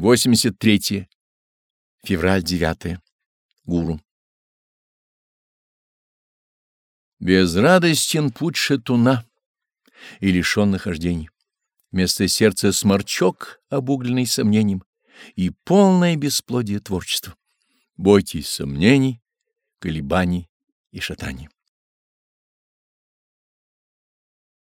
83 февраль 9 Гуру. Безрадостен путь шатуна и лишен нахождений. Вместо сердца сморчок, обугленный сомнением, и полное бесплодие творчества. Бойтесь сомнений, колебаний и шатаний.